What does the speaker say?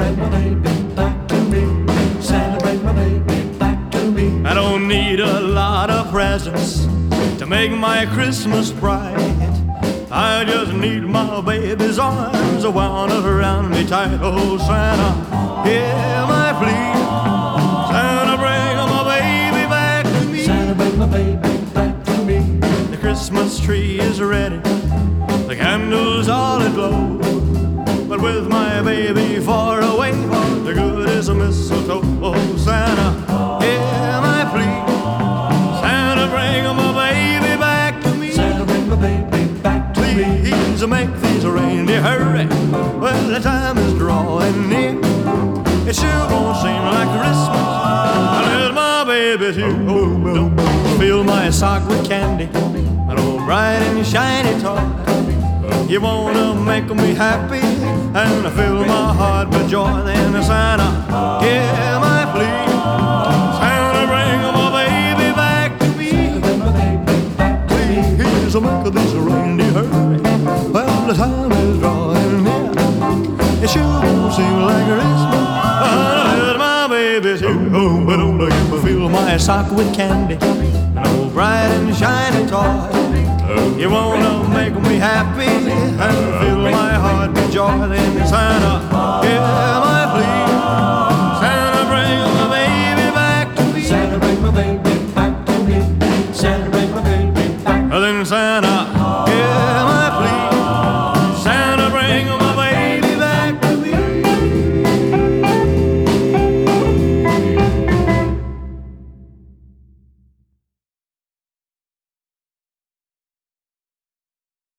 bring my baby back to me. Bring my baby back to me. I don't need a lot of presents to make my Christmas bright. I just need my baby's arms wound around me tight. Oh, Santa, hear my plea. Santa, bring my baby back to me. Santa, bring my baby back to me. The Christmas tree is ready, the candles all aglow. But with my baby far Please make these reindeer hurry. Well, the time is drawing near. It sure won't seem like Christmas unless my baby's here. Oh, don't fill my sock with candy, an old bright and shiny toy. You wanna make me happy and fill my heart with joy. Then Santa, hear my plea. Santa, bring my baby back to me. To. Please make this reindeer hurry. Well, the time is drawing near. It sure won't seem like Christmas. I my baby's here. Oh, but don't look at. Fill my sock with candy. No bright and shiny toy. You wanna make me happy and fill my heart with joy. Then Santa, give my plea. Santa, bring my baby back to me. Santa, bring my baby back to me. Santa, bring my baby back. Then Santa.